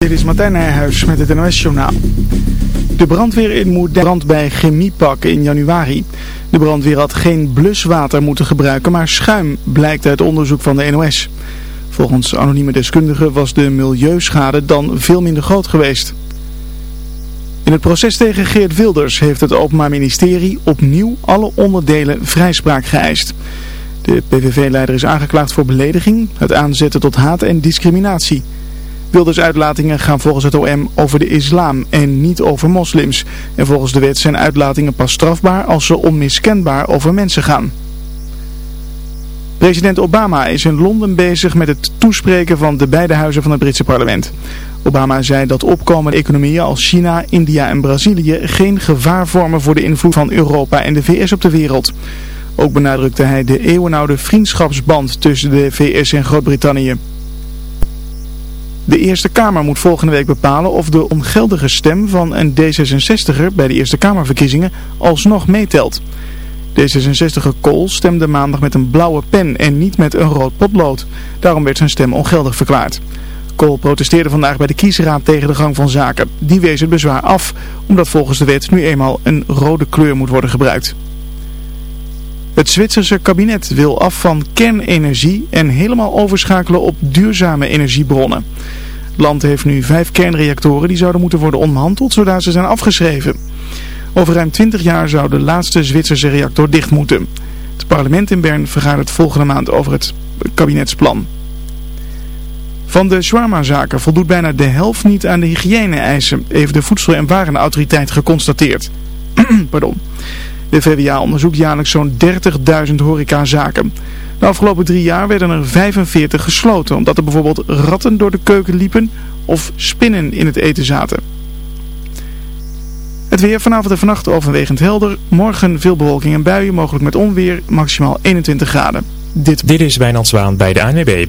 Dit is Martijn Nijhuis met het NOS-journaal. De brandweer in Moerdijk brand bij Chemiepak in januari. De brandweer had geen bluswater moeten gebruiken, maar schuim, blijkt uit onderzoek van de NOS. Volgens anonieme deskundigen was de milieuschade dan veel minder groot geweest. In het proces tegen Geert Wilders heeft het Openbaar Ministerie opnieuw alle onderdelen vrijspraak geëist. De PVV-leider is aangeklaagd voor belediging, het aanzetten tot haat en discriminatie. Wilders uitlatingen gaan volgens het OM over de islam en niet over moslims. En volgens de wet zijn uitlatingen pas strafbaar als ze onmiskenbaar over mensen gaan. President Obama is in Londen bezig met het toespreken van de beide huizen van het Britse parlement. Obama zei dat opkomende economieën als China, India en Brazilië geen gevaar vormen voor de invloed van Europa en de VS op de wereld. Ook benadrukte hij de eeuwenoude vriendschapsband tussen de VS en Groot-Brittannië. De Eerste Kamer moet volgende week bepalen of de ongeldige stem van een D66er bij de Eerste Kamerverkiezingen alsnog meetelt. D66er Kool stemde maandag met een blauwe pen en niet met een rood potlood. Daarom werd zijn stem ongeldig verklaard. Kool protesteerde vandaag bij de kiesraad tegen de gang van zaken. Die wees het bezwaar af, omdat volgens de wet nu eenmaal een rode kleur moet worden gebruikt. Het Zwitserse kabinet wil af van kernenergie en helemaal overschakelen op duurzame energiebronnen. Het land heeft nu vijf kernreactoren die zouden moeten worden ontmanteld zodat ze zijn afgeschreven. Over ruim 20 jaar zou de laatste Zwitserse reactor dicht moeten. Het parlement in Bern vergadert volgende maand over het kabinetsplan. Van de shawarma-zaken voldoet bijna de helft niet aan de hygiëne-eisen, heeft de Voedsel- en Warenautoriteit geconstateerd. Pardon. De VWA onderzoekt jaarlijks zo'n 30.000 horecazaken. De afgelopen drie jaar werden er 45 gesloten, omdat er bijvoorbeeld ratten door de keuken liepen of spinnen in het eten zaten. Het weer vanavond en vannacht overwegend helder. Morgen veel bewolking en buien, mogelijk met onweer, maximaal 21 graden. Dit, Dit is Wijnand Zwaan bij de ANWB.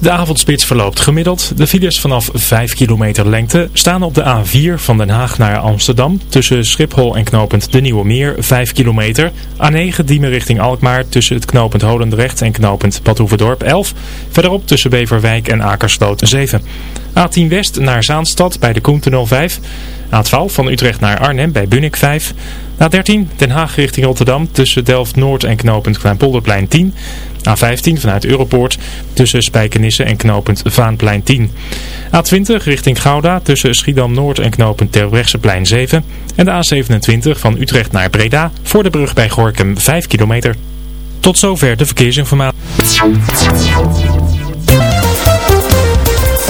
De avondspits verloopt gemiddeld. De files vanaf 5 kilometer lengte staan op de A4 van Den Haag naar Amsterdam. Tussen Schiphol en knooppunt De Nieuwe Meer 5 kilometer. A9 Diemen richting Alkmaar tussen het knooppunt Holendrecht en knooppunt Badhoevedorp 11. Verderop tussen Beverwijk en Akersloot 7. A10 West naar Zaanstad bij de Koentunnel 5. A12 van Utrecht naar Arnhem bij Bunnik 5. A13 Den Haag richting Rotterdam tussen Delft-Noord en knooppunt Kleinpolderplein 10. A15 vanuit Europoort tussen Spijkenisse en knooppunt Vaanplein 10. A20 richting Gouda tussen Schiedam-Noord en knooppunt Terbrechtseplein 7. En de A27 van Utrecht naar Breda voor de brug bij Gorkum 5 kilometer. Tot zover de verkeersinformatie.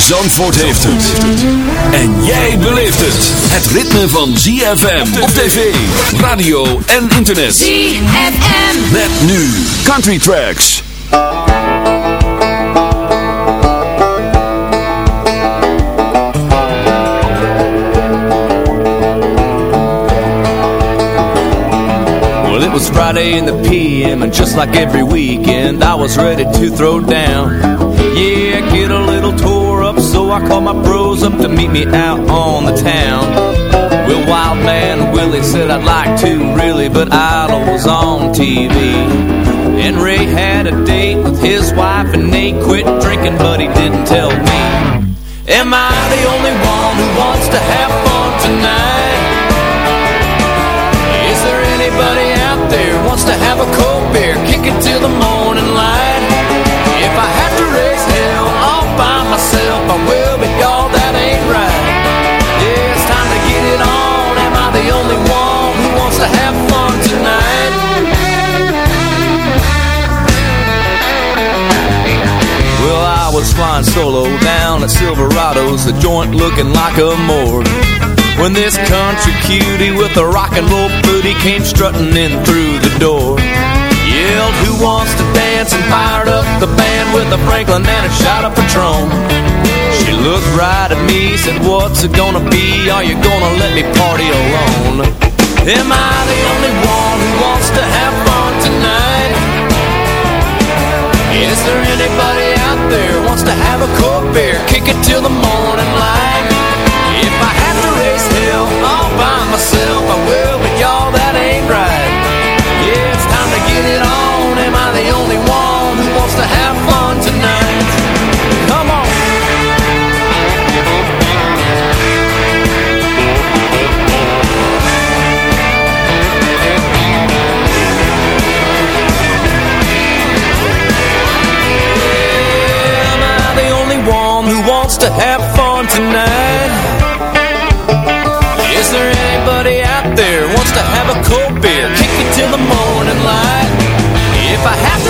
Zandvoort heeft het. En jij beleeft het. Het ritme van ZFM op tv, radio en internet. ZFM. Met nu Country Tracks. Well, it was Friday in the PM, and just like every weekend, I was ready to throw down. Yeah, get a little so I called my bros up to meet me out on the town. Well, Wild Man Willie said I'd like to, really, but Idol was on TV. And Ray had a date with his wife, and Nate quit drinking, but he didn't tell me. Am I the only one who wants to have fun tonight? Is there anybody out there wants to have at Silverados, the joint looking like a morgue. When this country cutie with a rock and roll booty came strutting in through the door. Yelled, who wants to dance and fired up the band with a Franklin and a shot of Patron. She looked right at me, said, what's it gonna be? Are you gonna let me party alone? Am I the only one who wants to have fun tonight? Is there anybody there wants to have a cold beer, kick it till the morning light? If I have to raise hell all by myself, to have fun tonight? Is there anybody out there wants to have a cold beer, kick it till the morning light? If I have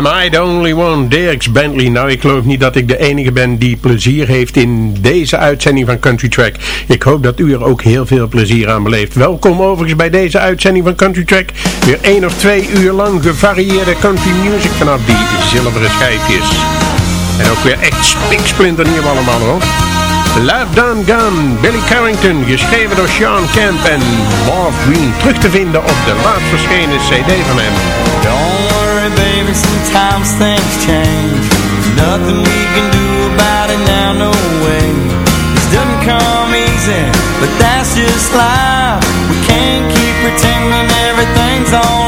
Am I the only one? Dirks Bentley. Nou, ik geloof niet dat ik de enige ben die plezier heeft in deze uitzending van Country Track. Ik hoop dat u er ook heel veel plezier aan beleeft. Welkom overigens bij deze uitzending van Country Track. Weer één of twee uur lang gevarieerde country music vanaf die zilveren schijfjes. En ook weer echt spiksplinter nieuw allemaal hoor. Love Done Gun, Billy Carrington, geschreven door Sean Kemp en Bob Green. Terug te vinden op de laatst verschenen cd van hem. Baby, sometimes things change. Nothing we can do about it now, no way. This doesn't come easy, but that's just life. We can't keep pretending everything's alright.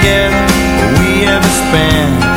Together we ever spent,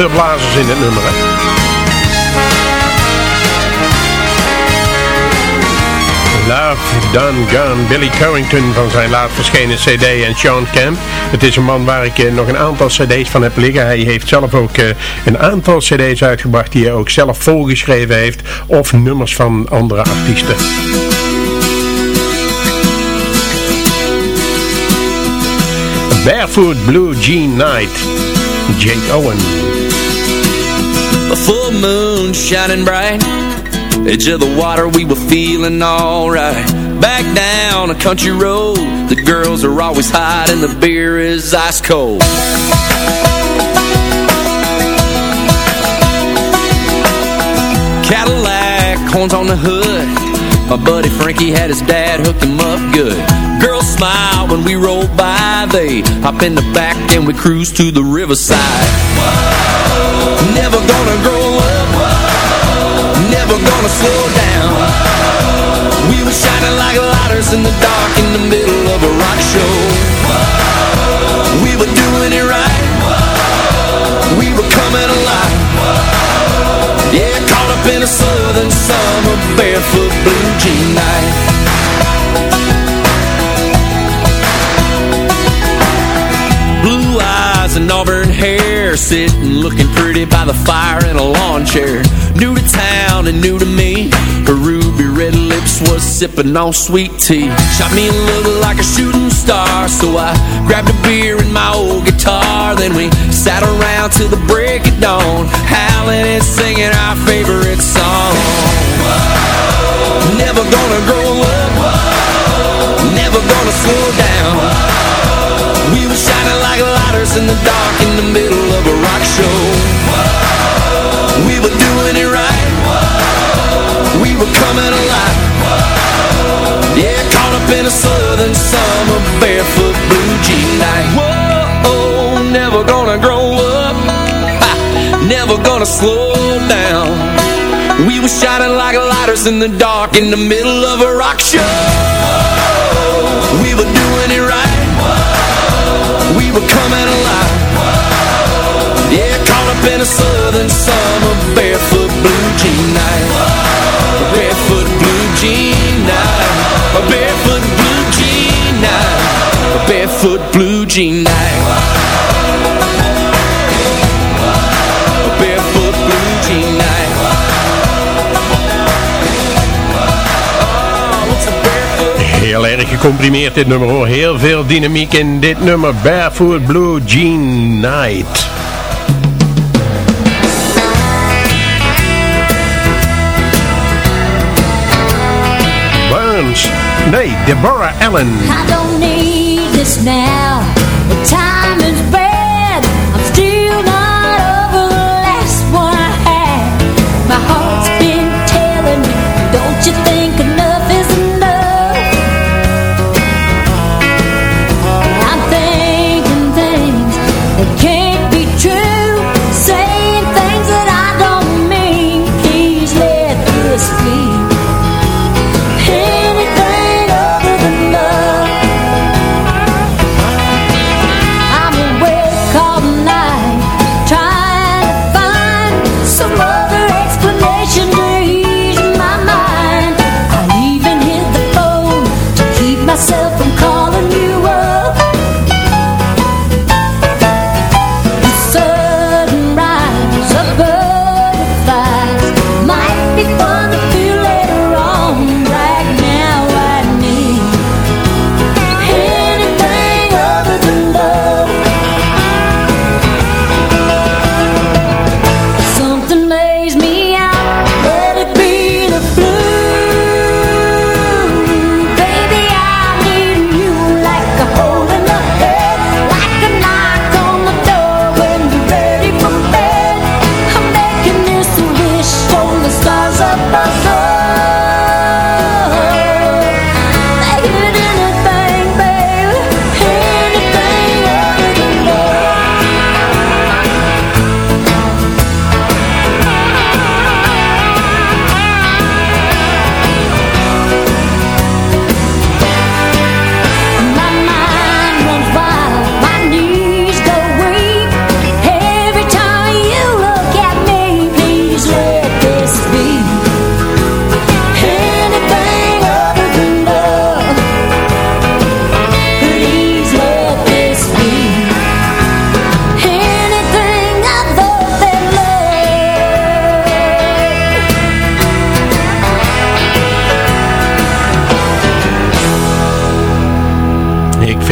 veel blazers in het nummer. Love Done Gone, Billy Currington van zijn laat verschenen cd en Sean Camp. Het is een man waar ik eh, nog een aantal cd's van heb liggen. Hij heeft zelf ook eh, een aantal cd's uitgebracht die hij ook zelf volgeschreven heeft of nummers van andere artiesten. Barefoot Blue Jean Night, Jake Owen. A full moon shining bright Edge of the water, we were feeling alright. Back down a country road, the girls are always hot and the beer is ice cold. Cadillac, horns on the hood. My buddy Frankie had his dad hooked him up good. Girls smile when we roll by. They hop in the back and we cruise to the riverside. Whoa. Never gonna grow up. Never gonna slow down. We were shining like lighters in the dark in the middle of a rock show. We were doing it right. We were coming alive. Yeah, caught up in a southern summer barefoot blue jean night hair Sitting looking pretty by the fire in a lawn chair New to town and new to me Her ruby red lips was sipping on sweet tea Shot me a look like a shooting star So I grabbed a beer and my old guitar Then we sat around till the break of dawn Howling and singing our favorite song Whoa. Never gonna grow up Whoa. Never gonna slow down Whoa. We were shining like lighters in the dark In the middle of a rock show Whoa. we were doing it right. Whoa. We were coming alive. Whoa. Yeah, caught up in a southern summer barefoot blue jean night. Whoa, never gonna grow up. Ha, never gonna slow down. We were shining like lighters in the dark in the middle of a rock show. We were doing it right. We were coming alive. Yeah, caught up in a southern summer barefoot blue jean night. A barefoot blue jean night. Barefoot blue jean night. Barefoot blue jean night. Gecomprimeerd dit nummer hoor. Heel veel dynamiek in dit nummer. Barefoot Blue Jean Night. Nee, Deborah Allen. I don't need this now. The time is bad. I'm still not over the last one I had. My heart's been telling me, don't you think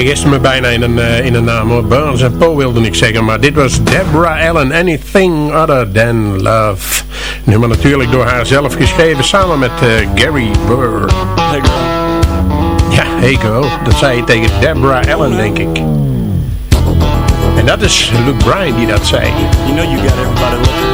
vergiste me bijna in een, uh, in een naam. Burns en Poe wilde ik zeggen. Maar dit was Deborah Allen. Anything Other Than Love. Nummer natuurlijk door haar zelf geschreven. Samen met uh, Gary Burr. Ja, hey. Dat zei je tegen Deborah Allen, denk ik. En dat is Luke Bryan die dat zei. You know you got everybody looking.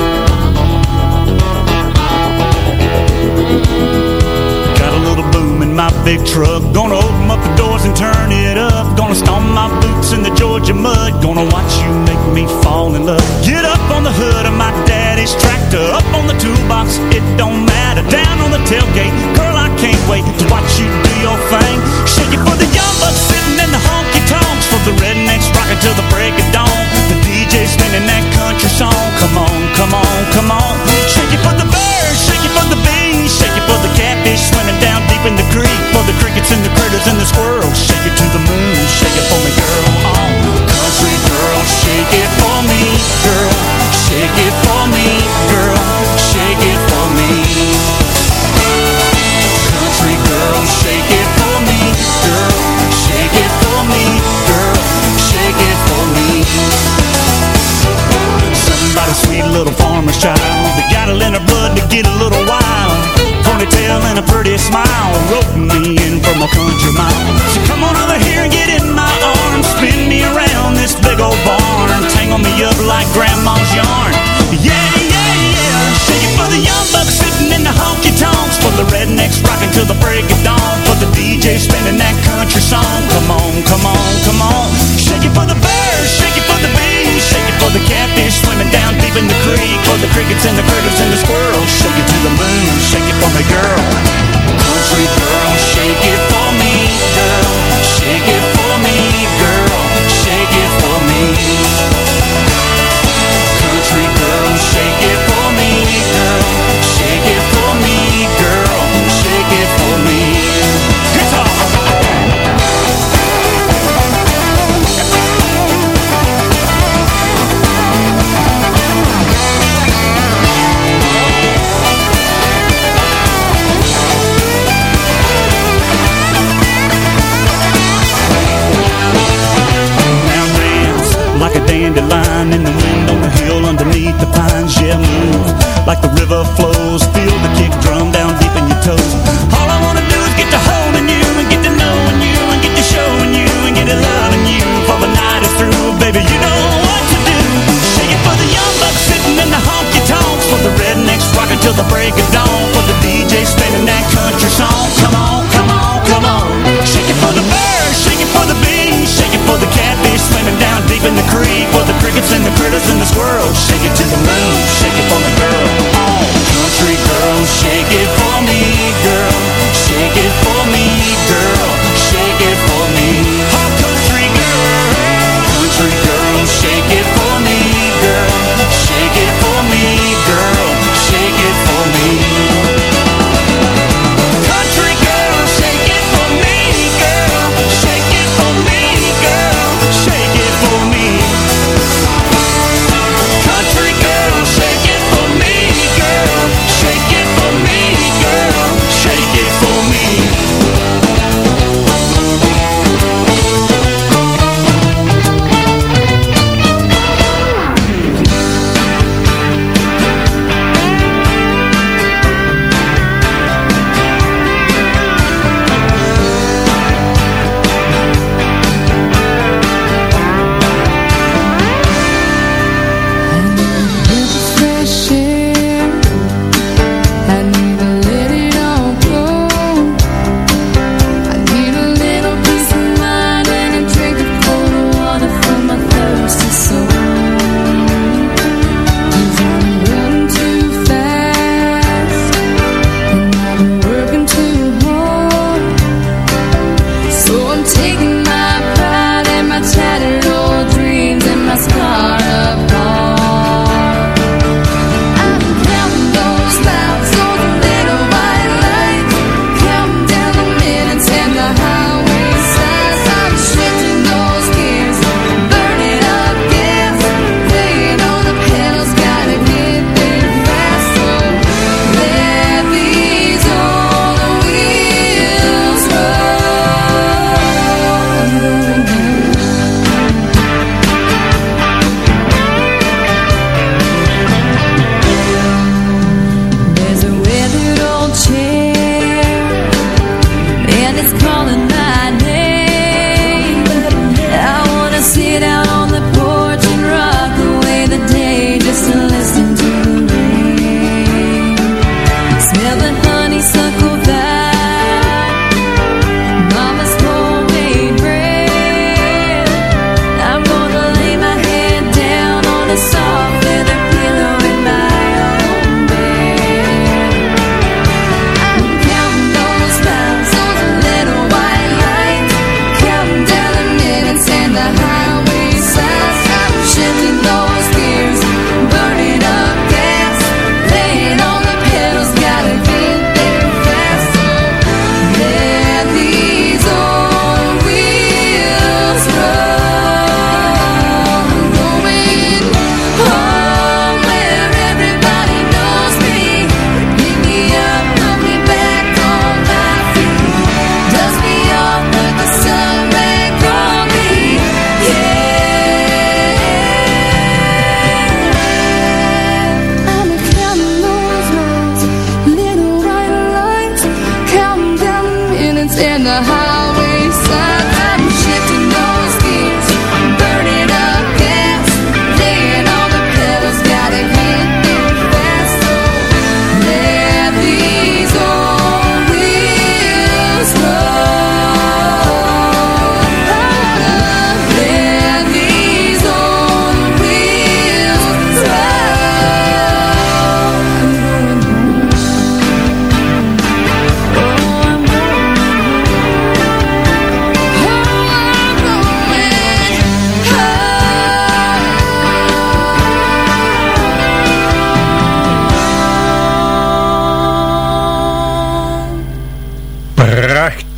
Big truck. Gonna open up the doors and turn it up. Gonna stomp my boots in the Georgia mud. Gonna watch you make me fall in love. Get up on the hood of my daddy's tractor. Up on the toolbox, it don't matter. Down on the tailgate, girl, I can't wait to watch you do your thing. Shake it for the young bucks sitting in the honky tonks. For the rednecks rocking till the break of dawn. DJ spinning that country song. Come on, come on, come on. Shake it for the birds, shake it for the bees. Shake it for the catfish swimming down deep in the creek. For the crickets and the critters and the squirrels. Shake it to the moon, shake it for me, girl. Oh, country girl, shake it sweet little farmer's child. They got it in her blood to get a little wild. Ponytail and a pretty smile. Roping me in from a country mile. So come on over here and get in my arms. Spin me around this big old barn. Tangle me up like grandma's yarn. Yeah, yeah, yeah. Shake it for the young bucks sitting in the honky tonks. For the rednecks rocking till the break of dawn the DJ spinning that country song. Come on, come on, come on. Shake it for the birds, shake it for the bees Shake it for the catfish swimming down deep in the creek. For the crickets and the critters and the squirrels Shake it to the moon, shake it for me girl. Country girl, shake it for me girl. Shake it for me girl. Shake it for me like a dandelion in the wind on the hill underneath the pines. Yeah, move like the river flows. Feel the kick drum down deep in your toes. All I wanna do is get to holding you and get to knowing you and get to showing you and get to loving you. For the night is through, baby, you know what to do. Shake it for the young bucks sitting in the honky tonks. For the rednecks rocking till the break of dawn.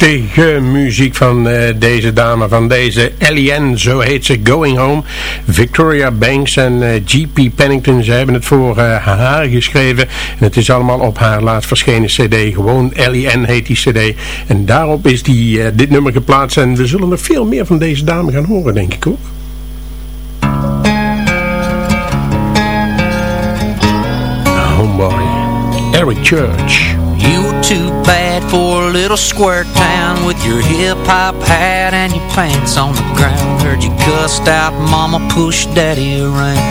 Prachtige muziek van uh, deze dame, van deze L.E.N. zo heet ze, Going Home. Victoria Banks en uh, G.P. Pennington, ze hebben het voor uh, haar geschreven. En het is allemaal op haar laatst verschenen cd, gewoon L.E.N. heet die cd. En daarop is die, dit nummer geplaatst en we zullen er veel meer van deze dame gaan horen, denk ik ook. Homeboy, Eric Church. Too bad for a little square town With your hip-hop hat and your pants on the ground. Heard you cussed out mama, pushed daddy around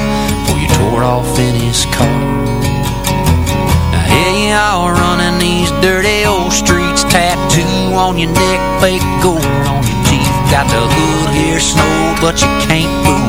Before you tore off in his car. Now here you are running these dirty old streets Tattoo on your neck, fake gold on your teeth. Got the hood here snow, but you can't fool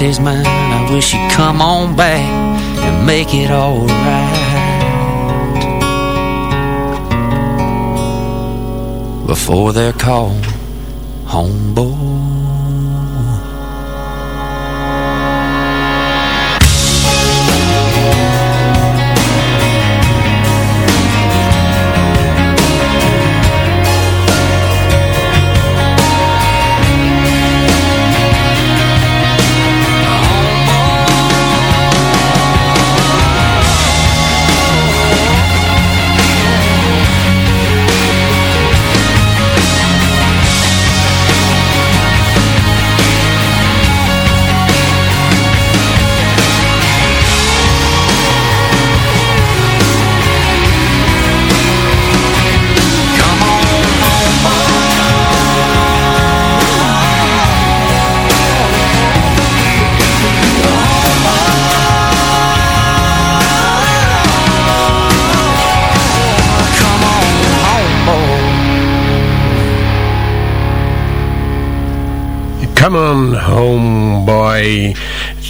daddy's mine. I wish you'd come on back and make it alright. Before they're called homeboy.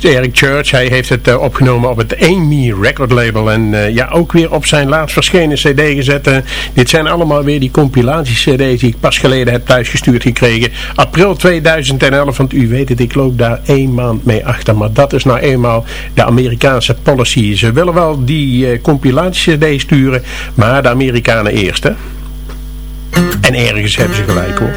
Eric Church. Hij heeft het eh, opgenomen op het Amy record label. En eh, ja, ook weer op zijn laatst verschenen cd gezet. Eh, dit zijn allemaal weer die compilatie cd's die ik pas geleden heb thuisgestuurd gekregen. April 2011, want u weet het, ik loop daar één maand mee achter. Maar dat is nou eenmaal de Amerikaanse policy. Ze willen wel die compilatie cd sturen, maar de Amerikanen eerst, hè. En ergens hebben ze gelijk hoor.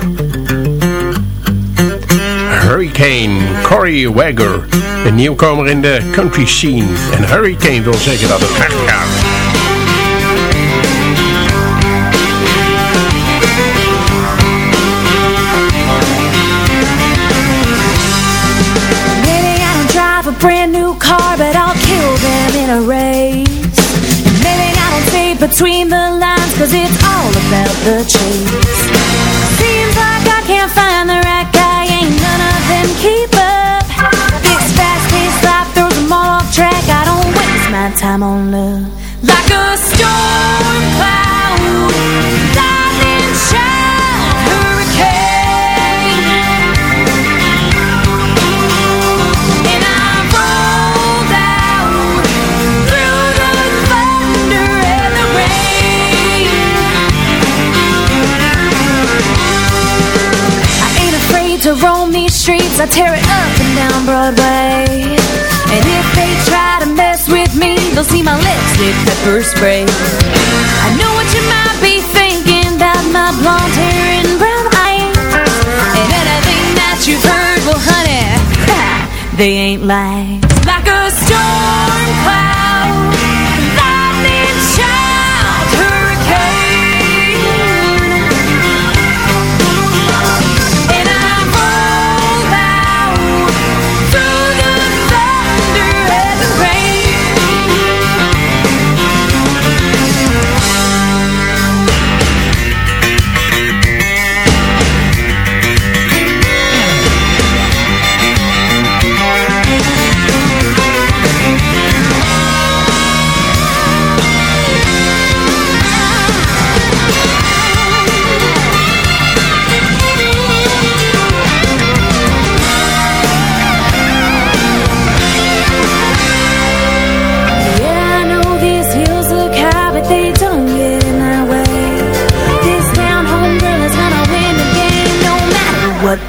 Hurricane, Corey Wagger. Een nieuwkomer in de country scene. En Hurricane wil zeggen dat het hard gaat. Brand new car, but I'll kill them in a race. Maybe I don't say between the lines, cause it's all about the chase. Seems like I can't find the keep up. This fast-paced life throws them all off track. I don't waste my time on love. Like a storm cloud, I tear it up and down Broadway. And if they try to mess with me, they'll see my lipstick pepper spray. I know what you might be thinking about my blonde hair and brown eyes. And anything that you've heard, well, honey, they ain't lies. Like a storm cloud,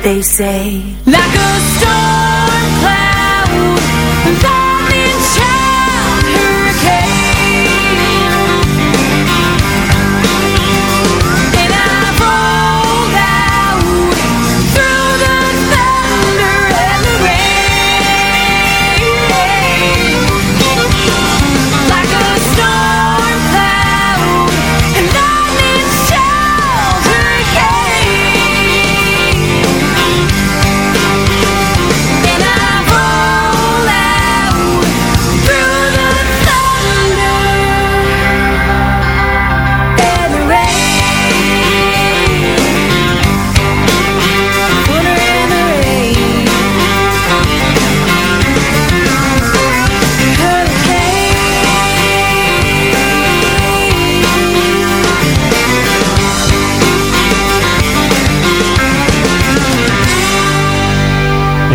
they say. Like a storm cloud,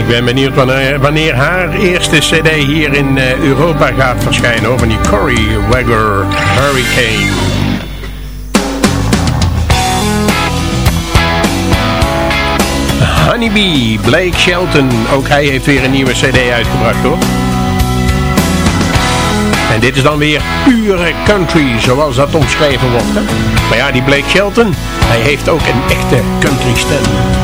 ben benieuwd wanneer, haar eerste cd hier in eh, Europa gaat verschijnen. Over die Cory Wagger Hurricane. Honeybee, Blake Shelton. Ook hij heeft weer een nieuwe cd uitgebracht hoor. En dit is dan weer pure country, zoals dat omschreven wordt. Hè? Maar ja, die Blake Shelton, hij heeft ook een echte country stem.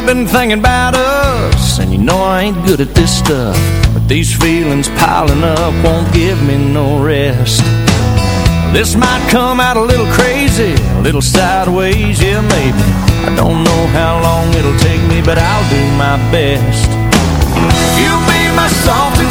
I've been thinking about us. And you know I ain't good at this stuff. But these feelings piling up Won't give me no rest. This might come out a little crazy A little sideways, yeah maybe. I don't know how long it'll take me But I'll do my best. You'll be my soft and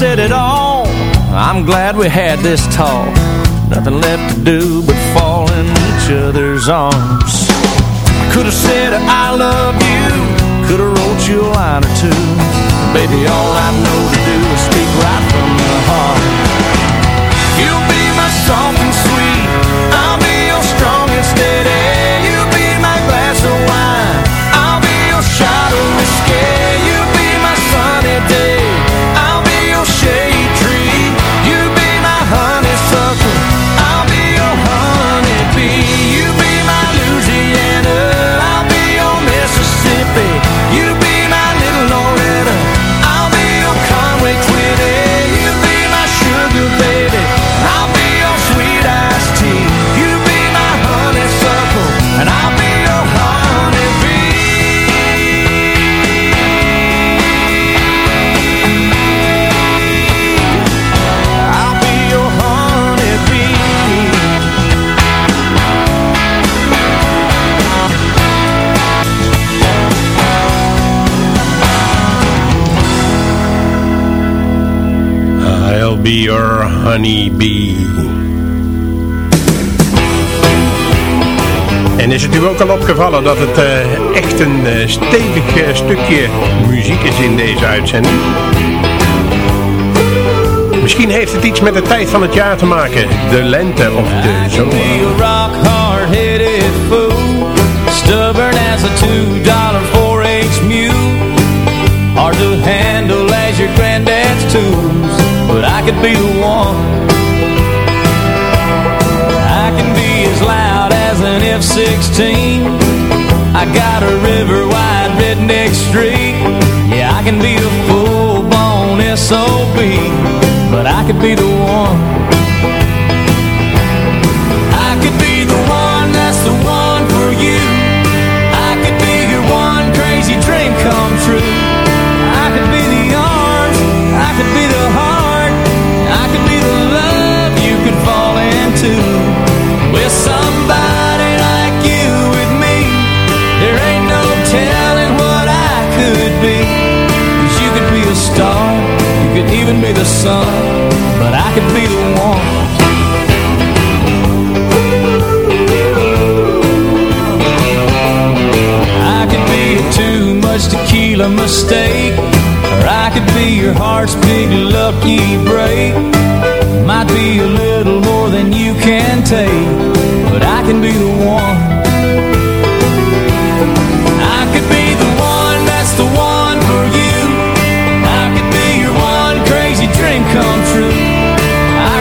Said it all I'm glad we had this talk. Nothing left to do but fall in each other's arms. Could have said I love you. Could have wrote you a line or two. Baby, all I know to do is speak right from the heart. You'll be my and sweet. Honeybee. En is het u ook al opgevallen dat het eh, echt een eh, stevig eh, stukje muziek is in deze uitzending? Misschien heeft het iets met de tijd van het jaar te maken. De lente of de zomer. Stubborn as a $2 But I could be the one. I can be as loud as an F-16 I got a river-wide redneck streak Yeah, I can be a full-blown S.O.B. But I could be the one even be the sun, but I could be the one. I could be too much tequila mistake Or I could be your heart's big lucky break Might be a little more than you can take But I can be the one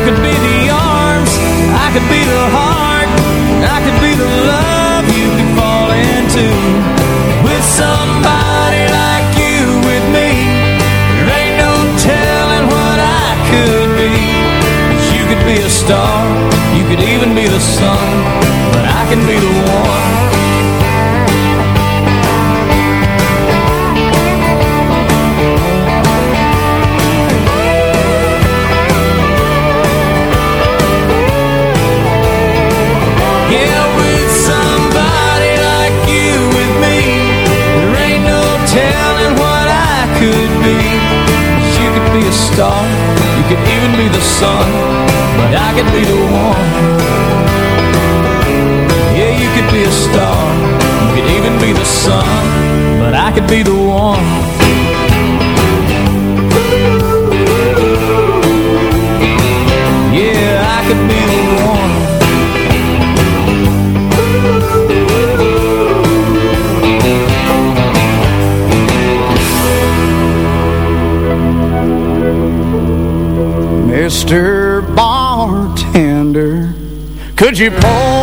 could be the arms I could be the heart I could be the love you could fall into. With somebody like you with me There ain't no telling what I could be. You could be a star You could even be the sun But I can be the one star. You could even be the sun But I could be the one. Yeah, you could be a star. You could even be the sun But I could be the one. Yeah, I could be the Mr. Bartender, could you pour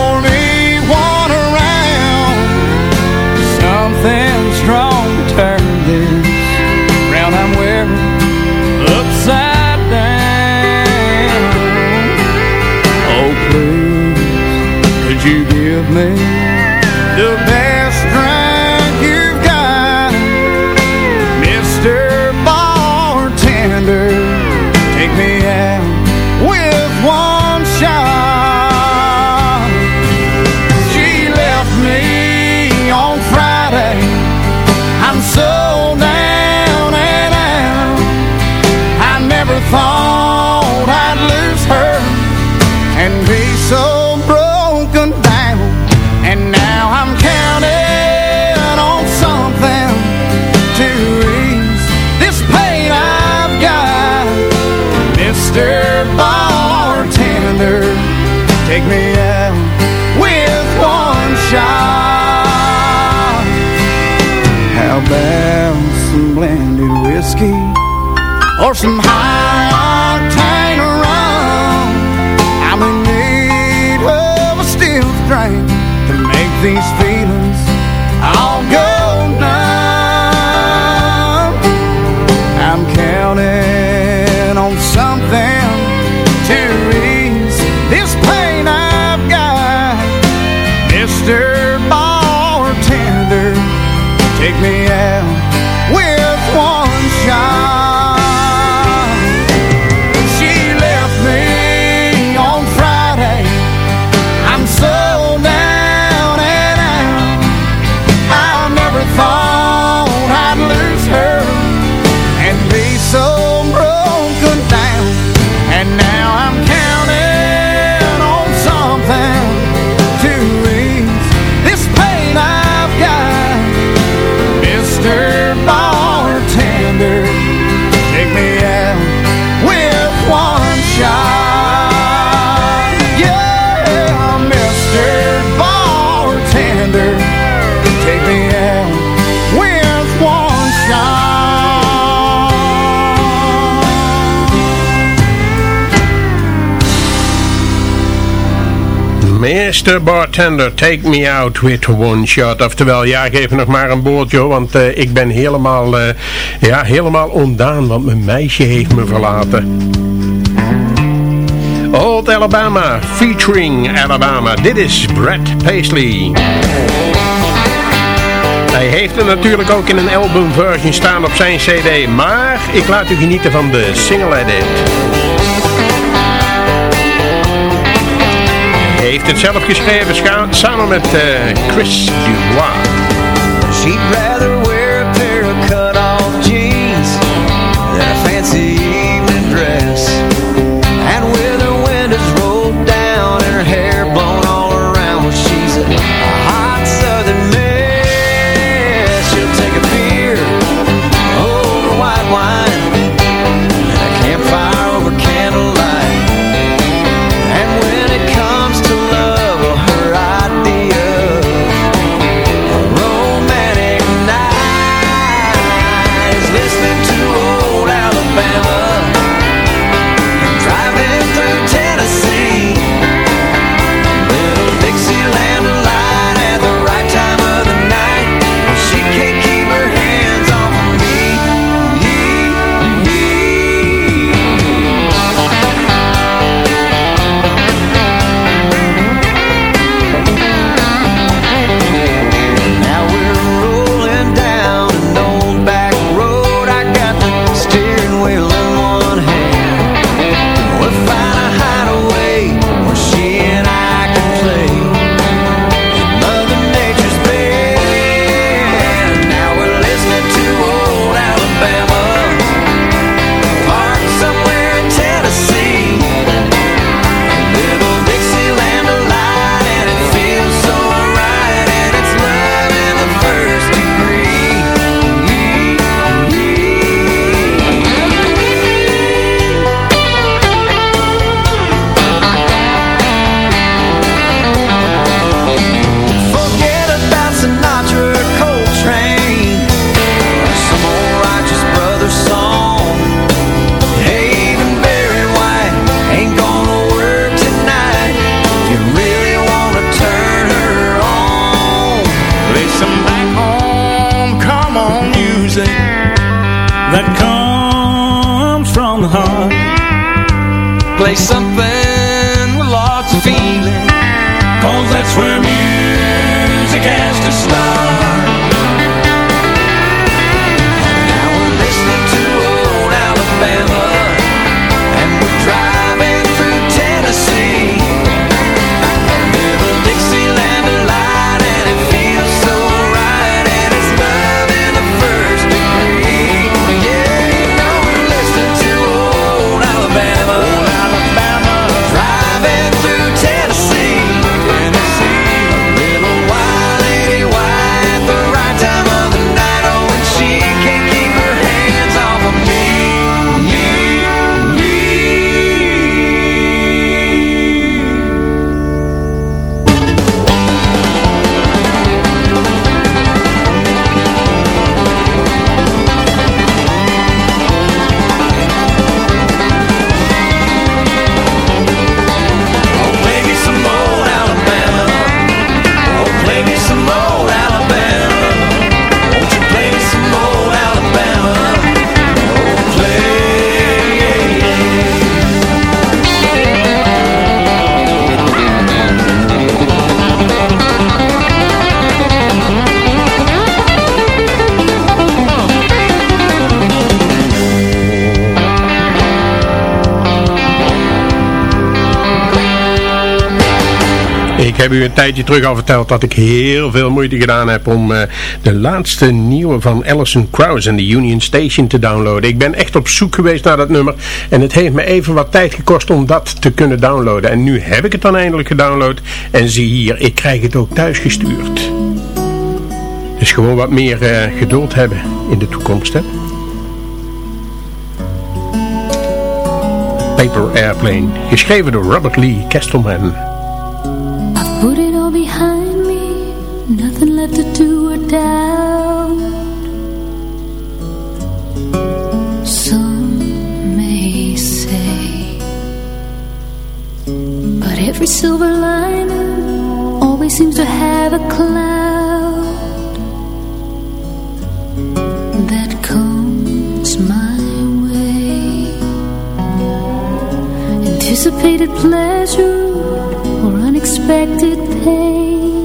some high Mr. Bartender, take me out with one shot. Oftewel, ja, geef nog maar een boordje, want eh, ik ben helemaal, uh, ja, helemaal ondaan, want mijn meisje heeft me verlaten. Old Alabama, featuring Alabama. Dit is Brad Paisley. Hij heeft het natuurlijk ook in een albumversie staan op zijn cd, maar ik laat u genieten van de single edit. heeft het zelf geschreven samen met eh, Chris Dubois. Heb u een tijdje terug al verteld dat ik heel veel moeite gedaan heb om uh, de laatste nieuwe van Alison Krauss en de Union Station te downloaden. Ik ben echt op zoek geweest naar dat nummer en het heeft me even wat tijd gekost om dat te kunnen downloaden. En nu heb ik het dan eindelijk gedownload en zie hier, ik krijg het ook thuis gestuurd. Dus gewoon wat meer uh, geduld hebben in de toekomst, hè. Paper Airplane, geschreven door Robert Lee Castleman. Anticipated pleasure or unexpected pain.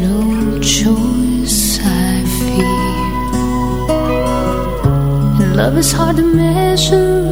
No choice I fear. And love is hard to measure,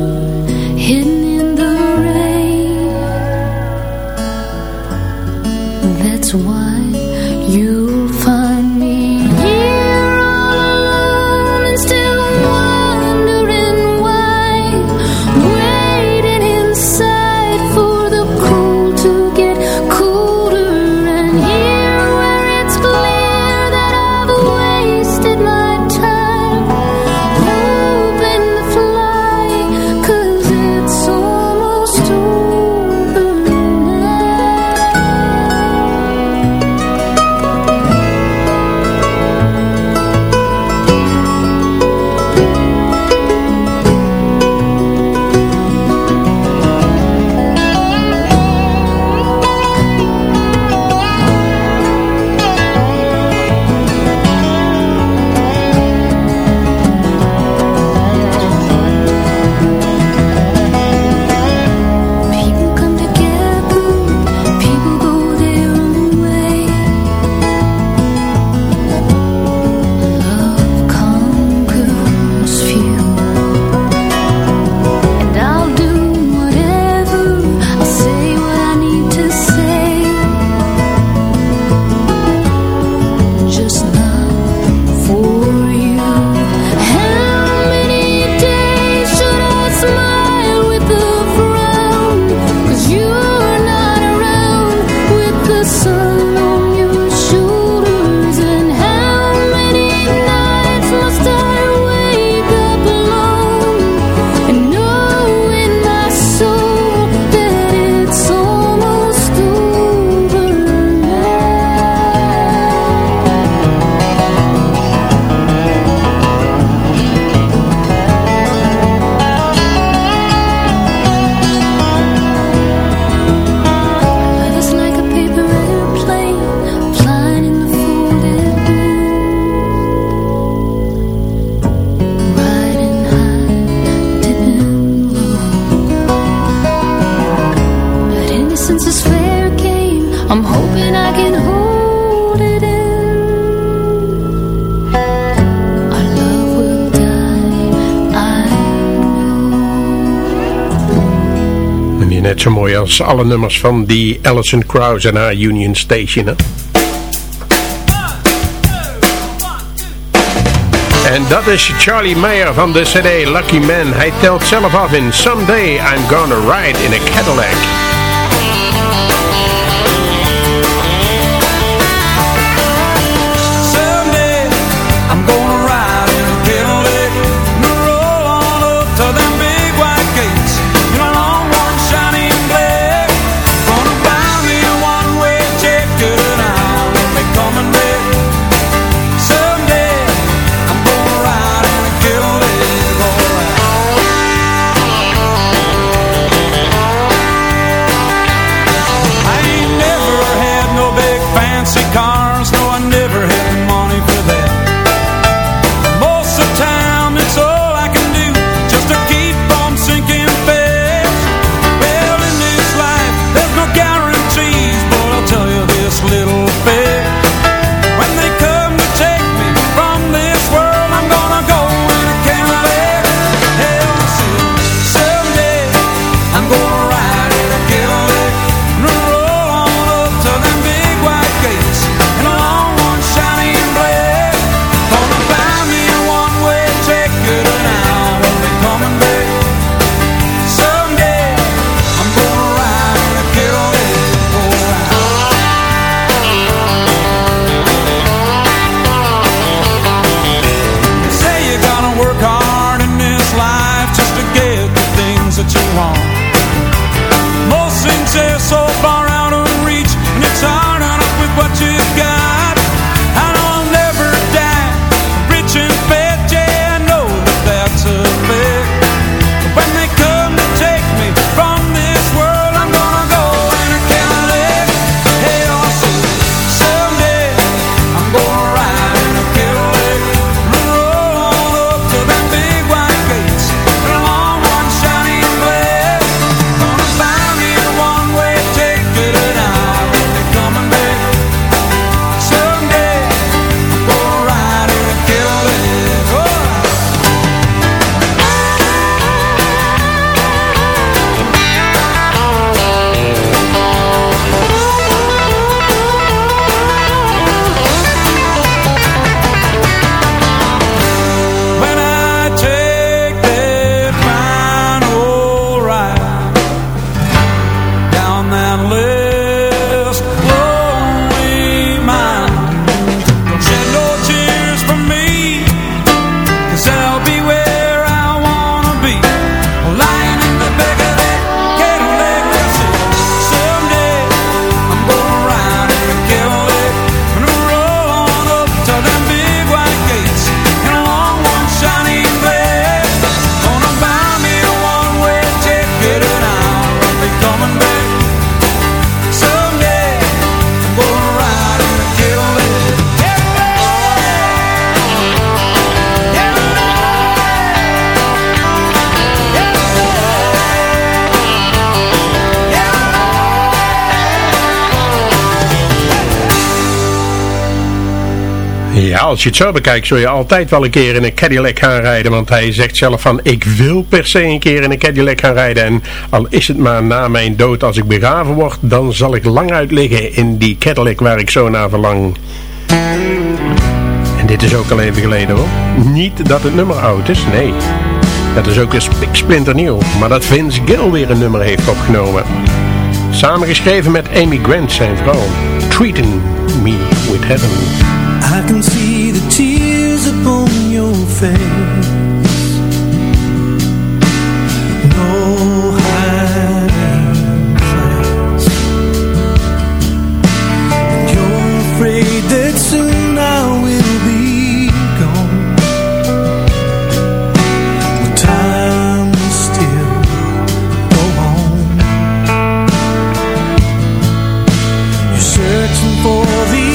als alle nummers van die Alison Krauss en haar Union Station. Hè? En dat is Charlie Mayer van de CD Lucky Man. Hij telt zelf af in Someday I'm Gonna Ride in a Cadillac. Als je het zo bekijkt zul je altijd wel een keer in een Cadillac gaan rijden. Want hij zegt zelf van ik wil per se een keer in een Cadillac gaan rijden. En al is het maar na mijn dood als ik begraven word, dan zal ik lang uit liggen in die Cadillac waar ik zo naar verlang. En dit is ook al even geleden hoor. Niet dat het nummer oud is, nee. Dat is ook een splinternieuw. Maar dat Vince Gill weer een nummer heeft opgenomen. Samengeschreven met Amy Grant, zijn vrouw. Treating Me With Heaven. I can see the tears for the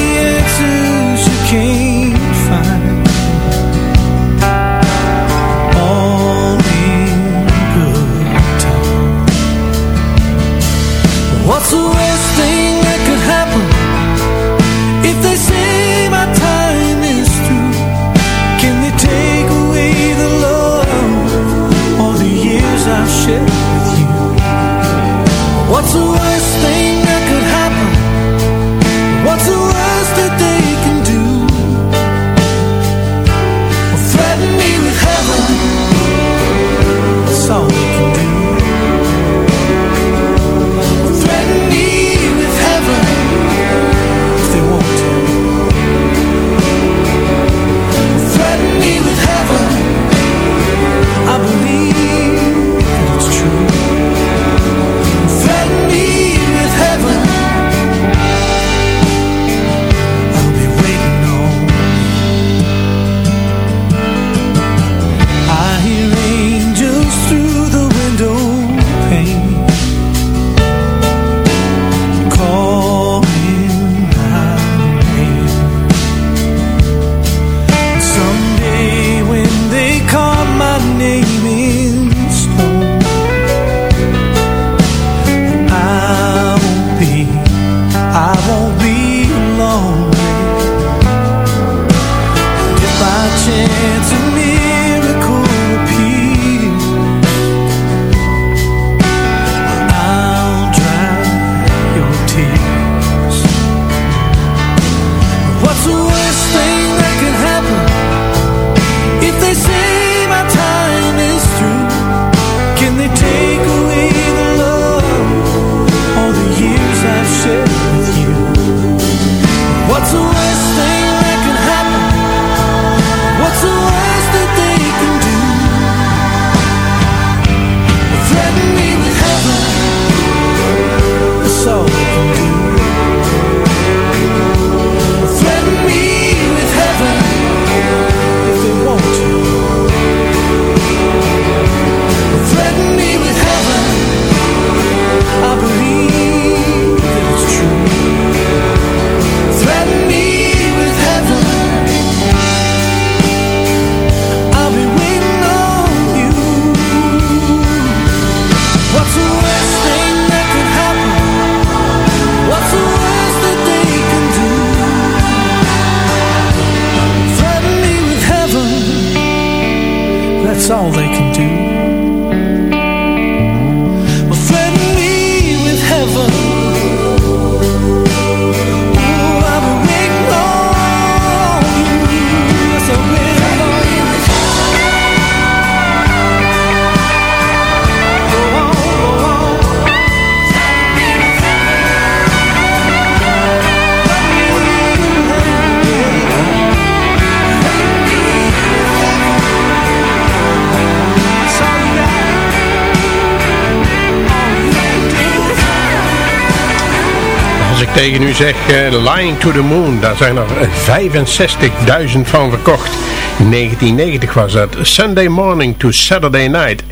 zeg eh, Lying to the Moon, daar zijn er eh, 65.000 van verkocht. In 1990 was dat. Sunday Morning to Saturday Night,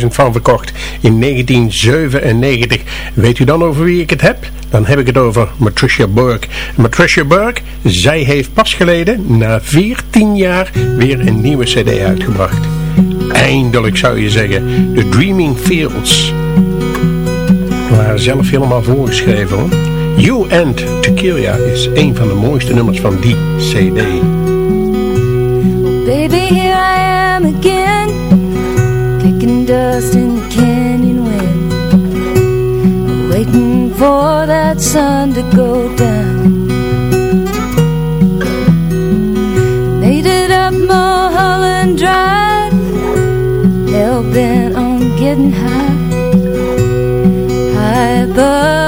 61.000 van verkocht. In 1997. Weet u dan over wie ik het heb? Dan heb ik het over Matricia Burke. Matricia Burke, zij heeft pas geleden, na 14 jaar, weer een nieuwe cd uitgebracht. Eindelijk zou je zeggen, The Dreaming Fields. Waren zelf helemaal voorgeschreven hoor. You and Tequila is een van de mooiste nummers van die CD. Well, baby, here I am again. Kicking dust in the canyon wind. Waiting for that sun to go down. Made it up Mulholland Drive. Hell bent on getting high. High above.